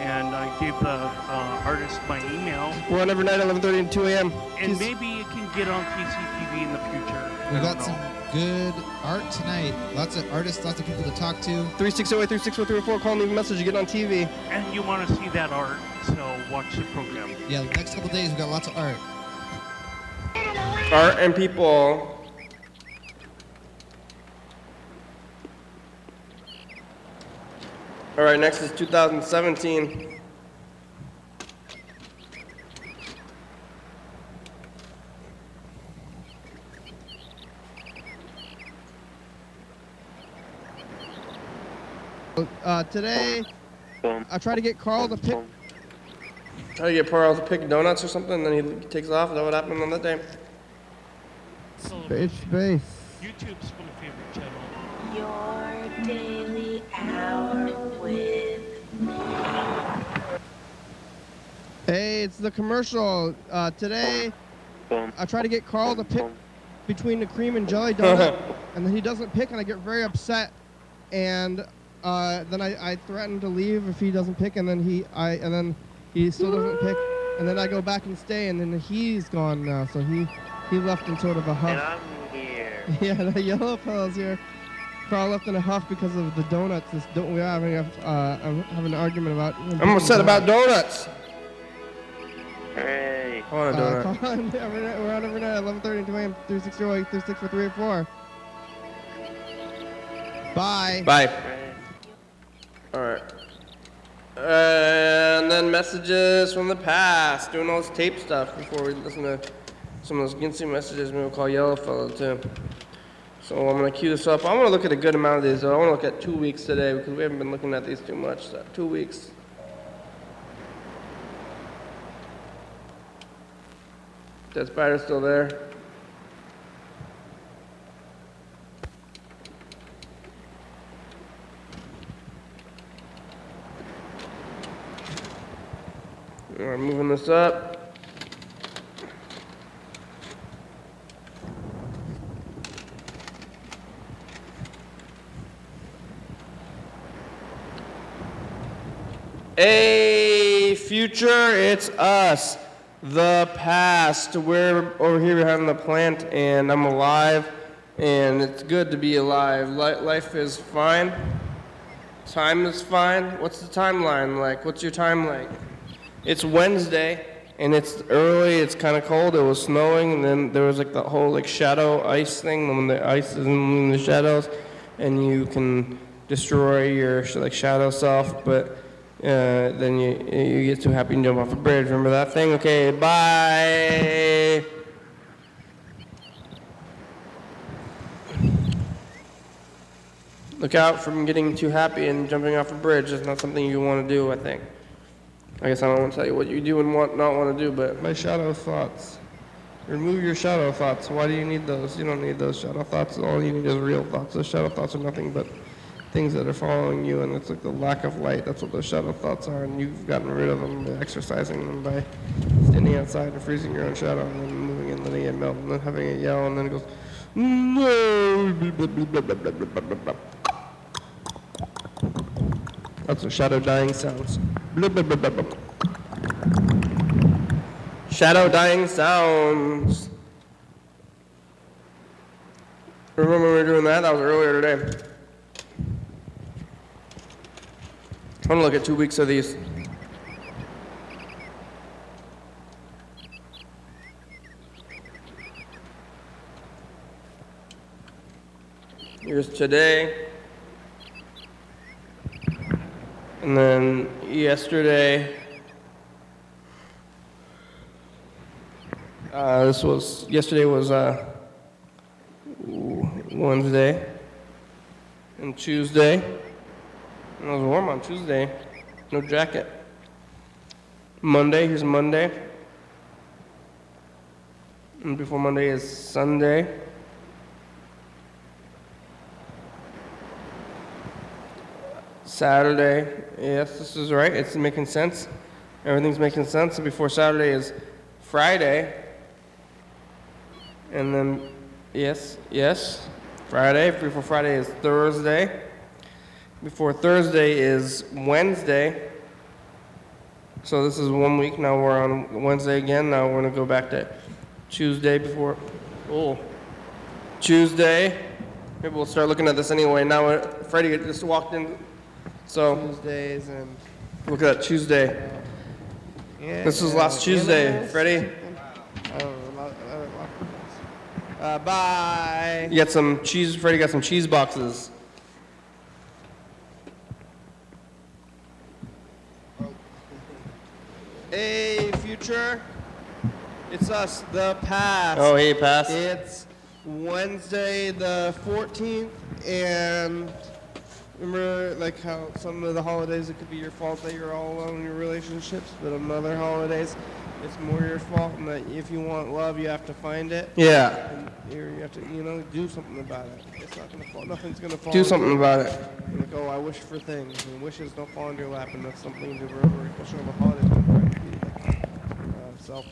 and I gave the uh, artist my email, We're on every night, 11:30 and 2 a.m. and Jeez. maybe it can get on TCTV in the future. we I got don't some good art tonight. Lots of artists, lots of people to talk to. 3608 364 Call and leave a message. You get on TV. And you want to see that art, so watch the program. Yeah, the next couple days we got lots of art. Art and people. All right, next is 2017. Uh, today, I try to get Carl to pick. Try to get Carl to pick donuts or something, and then he takes off. Is that what happened on that day? So, Space, space. YouTube's my favorite channel. Your daily hour Hey, it's the commercial. Uh, today, I try to get Carl to pick between the cream and jelly donut, and then he doesn't pick, and I get very upset. And uh, then I, I threaten to leave if he doesn't pick, and then he I and then he still doesn't pick, and then I go back and stay, and then he's gone now. So he he left in sort of a huff. And I'm here. yeah, the yellow fellow's here. Carl left in a huff because of the donuts. This don't we are having a uh, I'm having an argument about. I'm upset about donuts. Hey. I want a Uh, donut. call on every night, we're on every night, 11:30 and 2 a.m. 3608 364 Bye. Bye. All right. And then messages from the past, doing all this tape stuff before we listen to some of those Ginsey messages. Maybe we'll call Yellow Fellow too. So I'm gonna cue this up. I want to look at a good amount of these. Though. I want to look at two weeks today because we haven't been looking at these too much. So two weeks. Dead spider's still there. We're moving this up. Hey, future, it's us. The past. We're over here behind the plant, and I'm alive, and it's good to be alive. Life is fine. Time is fine. What's the timeline like? What's your time like? It's Wednesday, and it's early. It's kind of cold. It was snowing, and then there was like the whole like shadow ice thing when the ice is in the shadows, and you can destroy your like shadow self, but. Uh, then you you get too happy and jump off a bridge. Remember that thing? Okay, bye. Look out from getting too happy and jumping off a bridge. It's not something you want to do, I think. I guess I don't want to tell you what you do and what not want to do, but my shadow thoughts. Remove your shadow thoughts. Why do you need those? You don't need those shadow thoughts. All you need is real thoughts. Those shadow thoughts are nothing but things that are following you, and it's like the lack of light. That's what those shadow thoughts are, and you've gotten rid of them by exercising them by standing outside and freezing your own shadow, and then moving in, letting it melt, and then having it yell, and then it goes, no. That's what shadow dying sounds. Shadow dying sounds. Remember we were doing that? That was earlier today. I'm gonna look at two weeks of these. Here's today. And then yesterday, uh, this was, yesterday was uh, Wednesday. And Tuesday, it was warm on Tuesday, no jacket. Monday, here's Monday. And before Monday is Sunday. Saturday, yes, this is right. It's making sense. Everything's making sense. And before Saturday is Friday. And then, yes, yes, Friday. Before Friday is Thursday. Before Thursday is Wednesday. So this is one week. Now we're on Wednesday again. Now we're going to go back to Tuesday before. Oh. Tuesday. Maybe we'll start looking at this anyway. Now Freddie just walked in. So Tuesdays and. look at that Tuesday. Yeah, This was last Tuesday. Freddie, Uh, bye. you got some cheese. Freddie got some cheese boxes. Hey, future. It's us, the past. Oh, hey, pass. It's Wednesday the 14th, and remember, like how some of the holidays it could be your fault that you're all alone in your relationships, but on other holidays it's more your fault, and that if you want love, you have to find it, Yeah. and you're, you have to, you know, do something about it. It's not gonna fall. Nothing's gonna fall. Do something it. about it. Like, oh, I wish for things, and wishes don't fall into your lap, and that's something to remember, especially on the holidays. Don't try to be like, uh, self,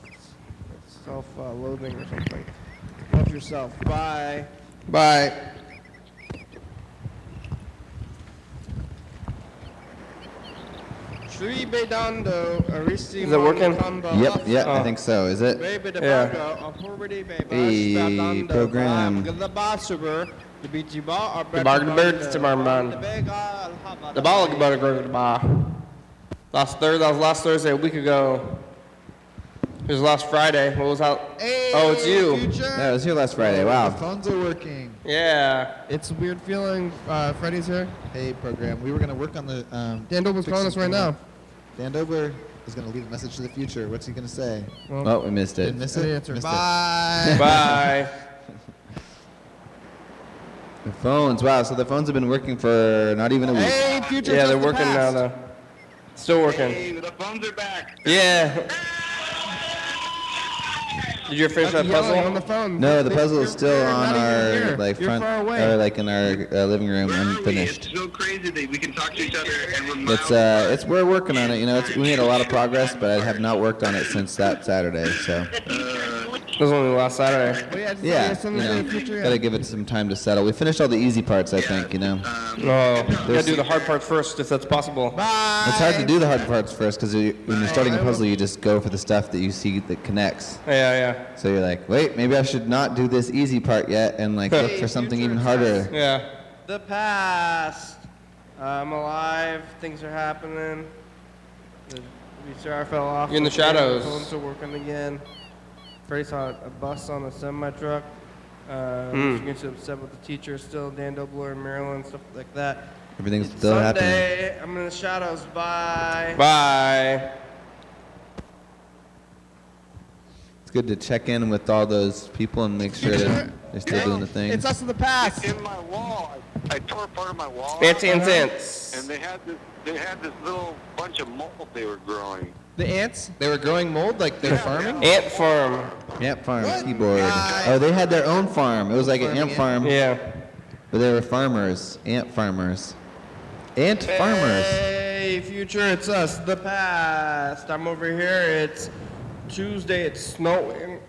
self-loathing or something. Love yourself. Bye. Bye. Shri Bedando, Aristi Is it working? Yep, yeah, Oh. I think so. Is it? Baby the Yeah. Bango, Hey, program. The Basuber, the Bijiba, or The bar- the birds, the barn barn. The Bega, Alhaba, The to go to the bar. Last Thursday, that was last Thursday, a week ago. It was last Friday. What was out? Hey, Oh, it's you. Future. Yeah, it was here last Friday. The Wow. phones are working. Yeah. It's a weird feeling. Uh, Freddy's here. Hey, program. We were going to work on the. Um, Dan Dobler's calling us right now. Dan Dobler is going to leave a message to the future. What's he going to say? Oh, we missed it. Didn't miss it? answer. Missed it. Bye. Bye. The phones. Wow. So the phones have been working for not even a week. Hey, future. Yeah, they're the working now though. Still working. Hey, the phones are back. Yeah. Did you finish that Yelling on the puzzle? phone. No, the puzzle is still you're on our here. like front, far away. or like in our uh, living room, Where are we? unfinished. It's so crazy that we can talk to each other and we're It's uh, it's we're working on it. You know, it's, we made a lot of progress, but I have not worked on it since that Saturday. So That was only last Saturday. Well, yeah, just yeah, yeah, you something know, in the future. gotta give it some time to settle. We finished all the easy parts, I think. You know, Oh, you gotta do the hard part first if that's possible. Bye. it's hard to do the hard parts first because when you're starting a puzzle, you just go for the stuff that you see that connects. Yeah, yeah, So you're like, wait, maybe I should not do this easy part yet, and like look for something even harder. yeah. The past. I'm alive. Things are happening. The Sure, I fell off. You're in the shadows. my Phones are working again. Freddie saw a bus on a semi truck. Uh. She gets upset with the teacher still, Dan Dobler in Maryland, stuff like that. Everything's still happening. Sunday, I'm in the shadows. Bye. Bye. It's good to check in with all those people and make sure that they're still doing the thing. It's us in the past. in my wall. I, I tore part of my wall. Fancy and out, cents. And they had this, they had this little bunch of mold they were growing. The ants? They were growing mold like they're farming? Ant farm. Ant farm keyboard. Oh, they had their own farm. It was like an ant farm, Yeah. but they were farmers, ant farmers, ant farmers. Hey, future, it's us, the past. I'm over here. It's Tuesday. It's snowing.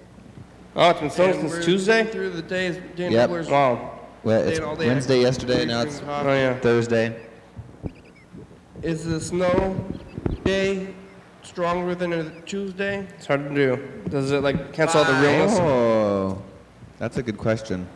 Oh, it's been snowing And since we're Tuesday? Through the days. Dan Yep. Dobler's Wow. Well, it's staying all day Wednesday after yesterday. Now it's drinking coffee. Oh, yeah. Thursday. Is the snow day stronger than a Tuesday? It's hard to do. Does it like cancel out the realness? Oh, that's a good question.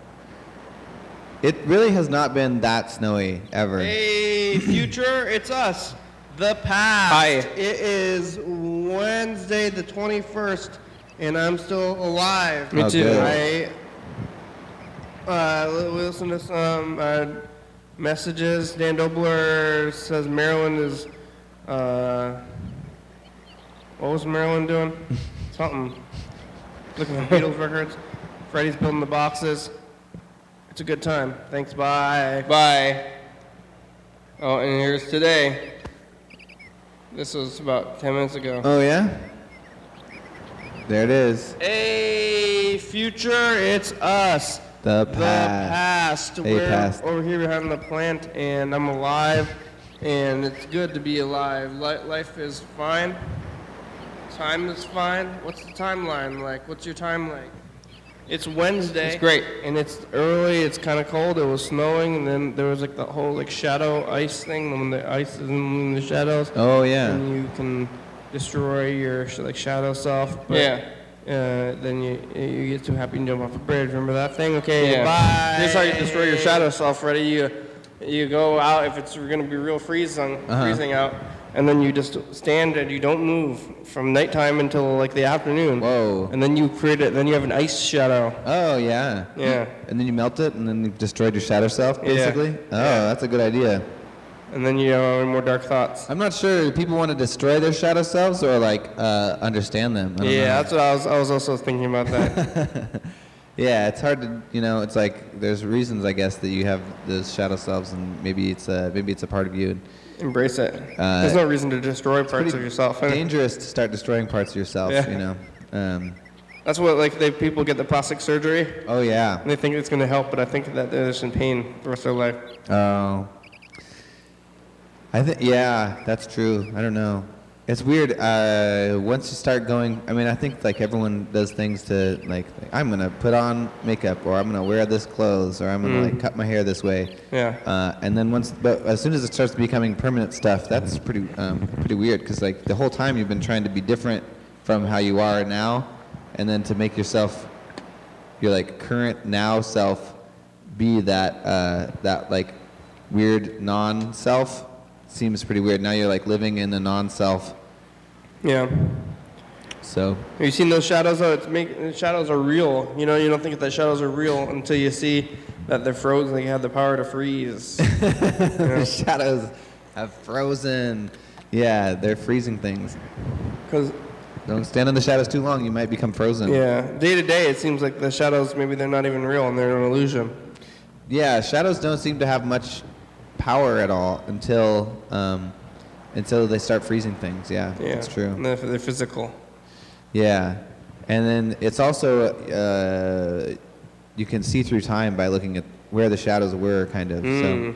It really has not been that snowy ever. Hey, future, it's us, the past. Hi. It is Wednesday, the 21st, and I'm still alive. Me Oh, too. good. I uh, li- listen to some uh, messages. Dan Dobler says Maryland is. Uh, what was Maryland doing? Something. Looking for Beatles records. Freddie's building the boxes. It's a good time. Thanks. Bye. Bye. Oh, and here's today. This was about 10 minutes ago. Oh yeah. There it is. Hey, future, it's us. The past. The past. past. Hey, We're past. over here behind the plant, and I'm alive, and it's good to be alive. Life is fine. Time is fine. What's the timeline like? What's your time like? It's Wednesday. It's great. And it's early. It's kind of cold. It was snowing, and then there was like the whole like shadow ice thing. When the ice is in the shadows, Oh yeah. and you can destroy your like shadow self. But, Yeah. Uh, then you you get too happy and jump off a bridge. Remember that thing? Okay. Yeah. Bye. Here's how you destroy your shadow self, Ready? You you go out if it's going to be real freezing, Uh-huh. freezing out, and then you just stand and you don't move from nighttime until like the afternoon. Whoa. And then you create it. Then you have an ice shadow. Oh yeah. Yeah. And then you melt it, and then you've destroyed your shadow self, basically. Yeah. Oh, that's a good idea. And then you have more dark thoughts. I'm not sure. Do people want to destroy their shadow selves or like uh, understand them? I don't Yeah, know. that's what I was. I was also thinking about that. Yeah, it's hard to, you know, it's like there's reasons I guess that you have those shadow selves, and maybe it's a maybe it's a part of you. And, Embrace it. Uh, There's no reason to destroy parts of yourself. Dangerous to start destroying parts of yourself, Yeah. you know. Um, That's what like they people get the plastic surgery. oh yeah. And they think it's going to help, but I think that they're just in pain the rest of their life. Oh. I think yeah, that's true. I don't know. It's weird. Uh, once you start going, I mean, I think like everyone does things to like, I'm gonna put on makeup, or I'm gonna wear this clothes, or I'm gonna like cut my hair this way. Yeah. Uh, and then once, but as soon as it starts becoming permanent stuff, that's pretty um, pretty weird because like the whole time you've been trying to be different from how you are now, and then to make yourself your like current now self be that uh, that like weird non-self seems pretty weird. Now you're like living in the non-self. Yeah. So Have you seen those shadows? Oh, it's make, the shadows are real. You know, you don't think that shadows are real until you see that they're frozen. They have the power to freeze. the shadows have frozen. Yeah, they're freezing things. Because Don't stand in the shadows too long; you might become frozen. yeah, day to day, it seems like the shadows maybe they're not even real and they're an illusion. Yeah, shadows don't seem to have much power at all until um, until they start freezing things. Yeah, Yeah, that's true. And they're, physical. Yeah, and then it's also uh, you can see through time by looking at where the shadows were, kind of. Mm.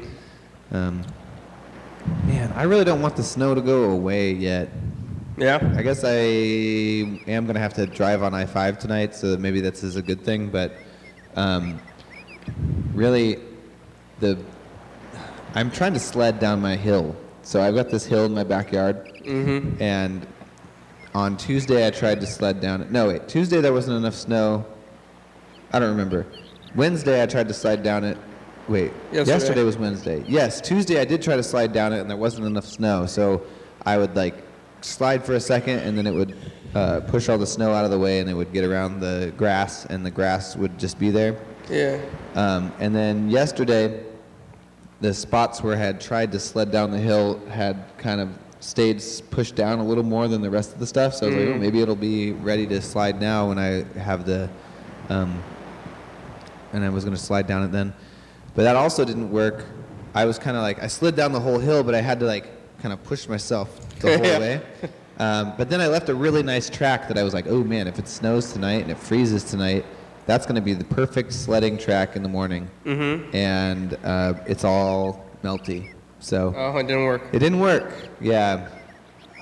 So, um, man, I really don't want the snow to go away yet. Yeah. I guess I am gonna have to drive on I-5 tonight, so maybe this is a good thing. But um, really, the I'm trying to sled down my hill. So I've got this hill in my backyard, Mm-hmm. and on Tuesday I tried to sled down it. No, wait, Tuesday there wasn't enough snow. I don't remember. Wednesday I tried to slide down it. Wait, Yesterday. yesterday was Wednesday. Yes, Tuesday I did try to slide down it, and there wasn't enough snow, so I would like slide for a second, and then it would uh, push all the snow out of the way, and it would get around the grass, and the grass would just be there. Yeah. Um, and then yesterday, the spots where I had tried to sled down the hill had kind of stayed pushed down a little more than the rest of the stuff. So I was like, oh, maybe it'll be ready to slide now when I have the, um, and I was going to slide down it then. But that also didn't work. I was kind of like, I slid down the whole hill, but I had to like kind of push myself the whole Yeah. way. Um, but then I left a really nice track that I was like, oh man, if it snows tonight and it freezes tonight, that's going to be the perfect sledding track in the morning. Mm-hmm. And uh, it's all melty. So Oh, it didn't work. it didn't work. Yeah.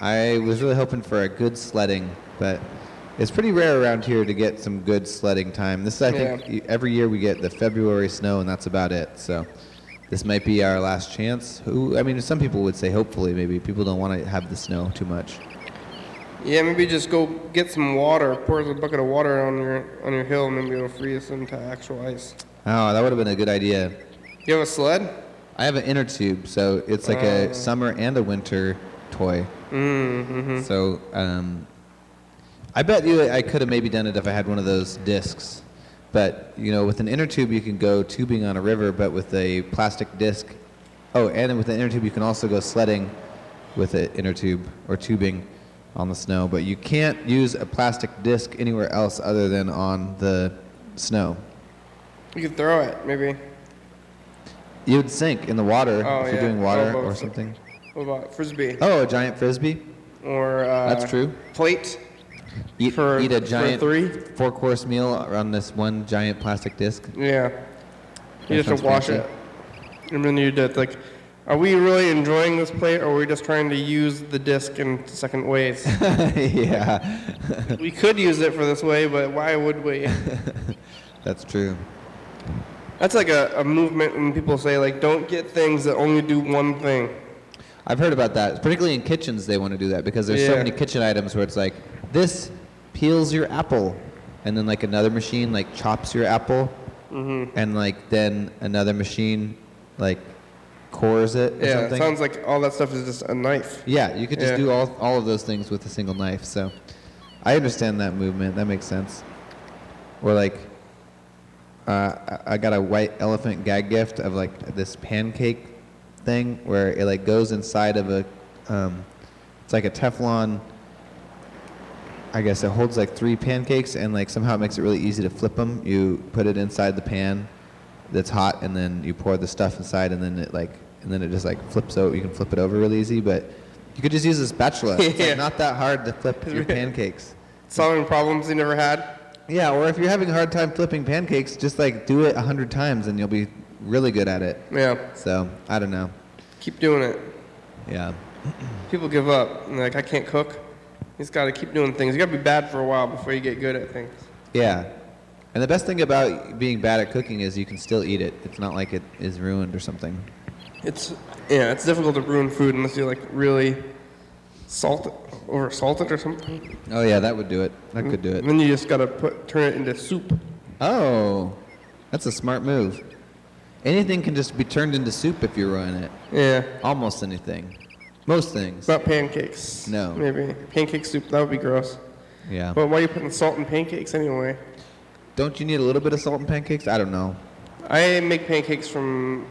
I was really hoping for a good sledding, but it's pretty rare around here to get some good sledding time. This, is, I think, Yeah. every year we get the February snow, and that's about it. So this might be our last chance. Who, I mean, some people would say hopefully, maybe people don't want to have the snow too much. Yeah, maybe just go get some water. Pour a bucket of water on your on your hill. and Maybe it'll freeze into actual ice. Oh, that would have been a good idea. You have a sled? I have an inner tube, so it's like a summer and a winter toy. Mm-hmm. So um, I bet you I could have maybe done it if I had one of those discs. But you know, with an inner tube, you can go tubing on a river, but with a plastic disc, oh, and with an inner tube, you can also go sledding with an inner tube or tubing on the snow. But you can't use a plastic disc anywhere else other than on the snow. You could throw it, maybe. You would sink in the water Oh, if you're yeah. doing water Oh, or something. What about frisbee? Oh, a giant frisbee. Or uh, That's true. Plate. Eat, For- eat a giant three? four-course meal on this one giant plastic disc. Yeah. You just have sounds to wash fancy. it. And then you did like, are we really enjoying this plate, or are we just trying to use the disc in second ways? yeah, we could use it for this way, but why would we? that's true. That's like a, a movement when people say like, don't get things that only do one thing. I've heard about that. Particularly in kitchens, they want to do that because there's so Yeah. many kitchen items where it's like this peels your apple, and then like another machine like chops your apple, Mm-hmm. and like then another machine like cores it or Yeah, it sounds like all that stuff is just a knife. Yeah, you could just Yeah. do all, all of those things with a single knife. So I understand that movement. That makes sense. Or like, uh, I- I got a white elephant gag gift of like this pancake thing where it like goes inside of a, um, it's like a Teflon. I guess it holds like three pancakes and like somehow it makes it really easy to flip them. You put it inside the pan that's hot and then you pour the stuff inside and then it like and then it just like flips out. You can flip it over real easy, but you could just use a spatula. It's Yeah. like not that hard to flip your pancakes. Solving problems you never had. Yeah, or if you're having a hard time flipping pancakes, just like do it a hundred times and you'll be really good at it. Yeah, So I don't know. keep doing it. Yeah. People give up. And they're like, I can't cook. You just got to keep doing things. You got to be bad for a while before you get good at things. Yeah. And the best thing about being bad at cooking is you can still eat it. It's not like it is ruined or something. It's yeah, it's difficult to ruin food unless you like really salt it or salt it or something. Oh yeah, that would do it. That could do it. And then you just gotta put turn it into soup. Oh, that's a smart move. Anything can just be turned into soup if you ruin it. Yeah, Almost anything. Most things. not pancakes. No. maybe pancake soup. That would be gross. Yeah. But why are you putting salt in pancakes anyway? Don't you need a little bit of salt in pancakes? I don't know. I make pancakes from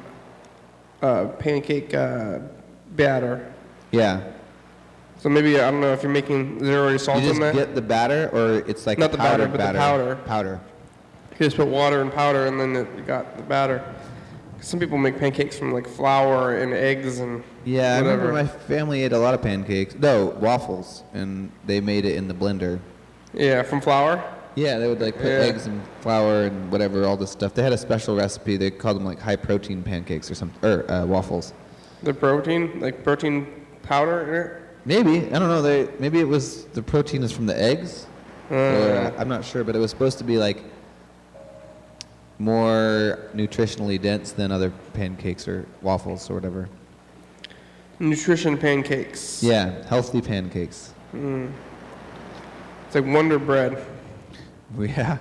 uh, pancake uh, batter. Yeah. So maybe I don't know if you're making. Is there already salt You just in that? get the batter, or it's like Not the batter, but the powder. Powder. You just put water and powder, and then it, you got the batter. Some people make pancakes from like flour and eggs and Yeah, I remember my family ate a lot of pancakes. No, waffles, and they made it in the blender. yeah, from flour. Yeah, they would like put Yeah. eggs and flour and whatever, all this stuff. They had a special recipe. They called them like high protein pancakes or something, or uh, waffles. The protein, like protein powder. Maybe I don't know. They maybe it was the protein is from the eggs. or, Uh, uh, I'm not sure, but it was supposed to be like more nutritionally dense than other pancakes or waffles or whatever. nutrition pancakes. Yeah, healthy pancakes. It's like Wonder Bread. Yeah.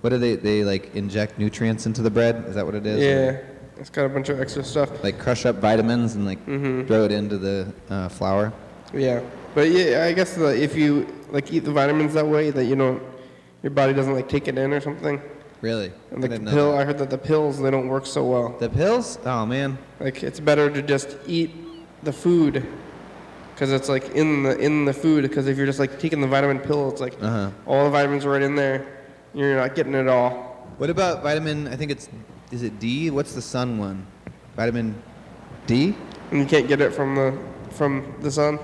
What do they they like inject nutrients into the bread? Is that what it is? Or, Yeah, it's got a bunch of extra stuff. like crush up vitamins and like Mm-hmm. throw it into the uh, flour. Yeah, But yeah, I guess the, if you like eat the vitamins that way, that you don't, your body doesn't like take it in or something. Really? And like the pill, that. I heard that the pills they don't work so well. The pills? Oh man. Like it's better to just eat the food, because it's like in the in the food. Because if you're just like taking the vitamin pill, it's like Uh-huh. all the vitamins are right in there. You're not getting it all. What about vitamin? I think it's is it D? What's the sun one? Vitamin D? And you can't get it from the from the sun.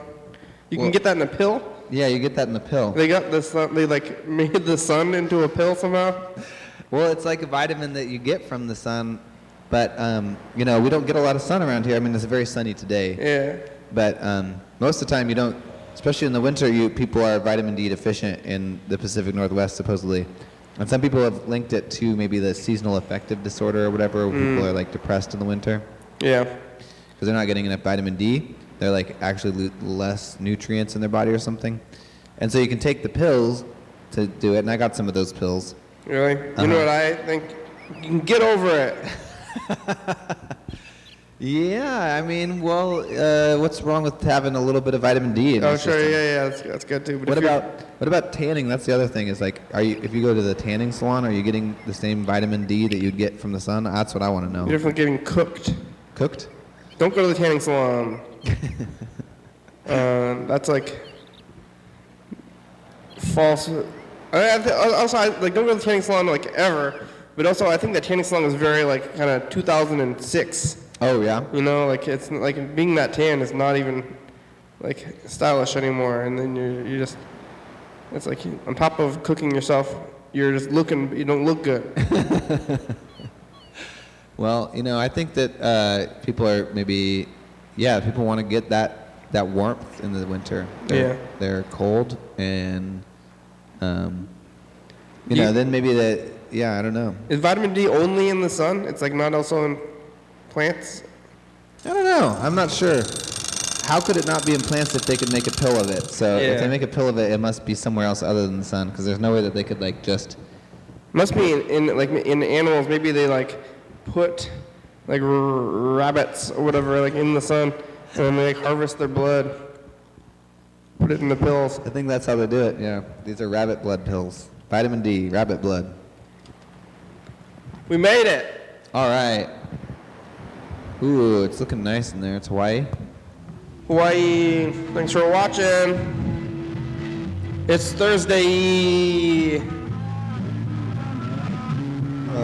You can get that in a pill. Yeah, you get that in the pill. They got the sun. They like made the sun into a pill somehow. Well, it's like a vitamin that you get from the sun, but um, you know we don't get a lot of sun around here. I mean, it's very sunny today, Yeah. but um, most of the time you don't. Especially in the winter, you people are vitamin D deficient in the Pacific Northwest supposedly, and some people have linked it to maybe the seasonal affective disorder or whatever, where people are like depressed in the winter Yeah. because they're not getting enough vitamin D. They're like actually less nutrients in their body or something, and so you can take the pills to do it. And I got some of those pills. Really? You know Uh-huh. what I think? You can get over it. Yeah, I mean, well, uh, what's wrong with having a little bit of vitamin D? In Oh, your sure. system? Yeah, yeah. That's, that's good too. But What about what about tanning? That's the other thing. Is like, are you if you go to the tanning salon, are you getting the same vitamin D that you'd get from the sun? That's what I want to know. You're definitely getting cooked. Cooked? Don't go to the tanning salon. uh, that's like false. I, I also, I, like, don't go to the tanning salon like ever. But also, I think that tanning salon is very like kind of 2006. Oh yeah. You know, like it's like being that tan is not even like stylish anymore. And then you're you just it's like you, on top of cooking yourself, you're just looking. You don't look good. Well, you know, I think that uh, people are maybe, yeah, people want to get that that warmth in the winter. They're, Yeah. They're cold and, um, you You- know, then maybe that. Yeah, I don't know. Is vitamin D only in the sun? It's like not also in plants. I don't know. I'm not sure. How could it not be in plants if they could make a pill of it? So if they make a pill of it, it must be somewhere else other than the sun, because there's no way that they could like just. Must be in, in like in animals. Maybe they like put like r- rabbits or whatever like in the sun, and then they like harvest their blood, put it in the pills. I think that's how they do it. Yeah, these are rabbit blood pills. Vitamin D, rabbit blood. We made it. All right. Ooh, it's looking nice in there. It's Hawaii. Hawaii. Thanks for watching. It's Thursday.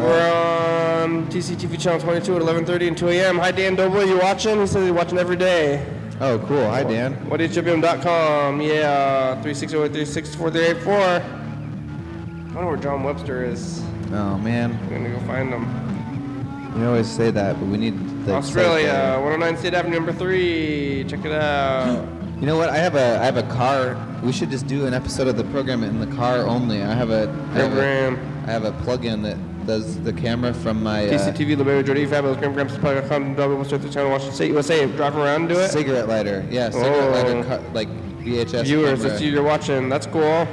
We're on TCTV channel 22 at 11:30 and 2 a.m. Hi Dan Dobler, you watching? He says he's watching every day. Oh, cool. Hi, Dan. WhatIsJBM.com. Yeah, 360-836-4384. I wonder where John Webster is. Oh man, I'm gonna go find him. we always say that, but we need the Australia, 109 State Avenue, number three. Check it out. You know what? I have a I have a car. We should just do an episode of the program in the car only. I have a I have a, Program. I have a plug-in that does the camera from my uh, TCTV, The Baby Jody, Fabulous Graham Graham Supply.com, double straight to channel, Washington State, USA. Drive around, do it. cigarette lighter. Yeah, cigarette Oh. lighter, car, like VHS. Viewers, that's you you're watching. That's cool.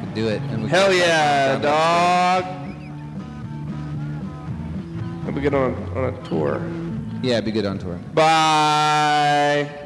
could do it. And we Hell yeah, dog. Hope we get on, on a tour. Yeah, be good on tour. Bye.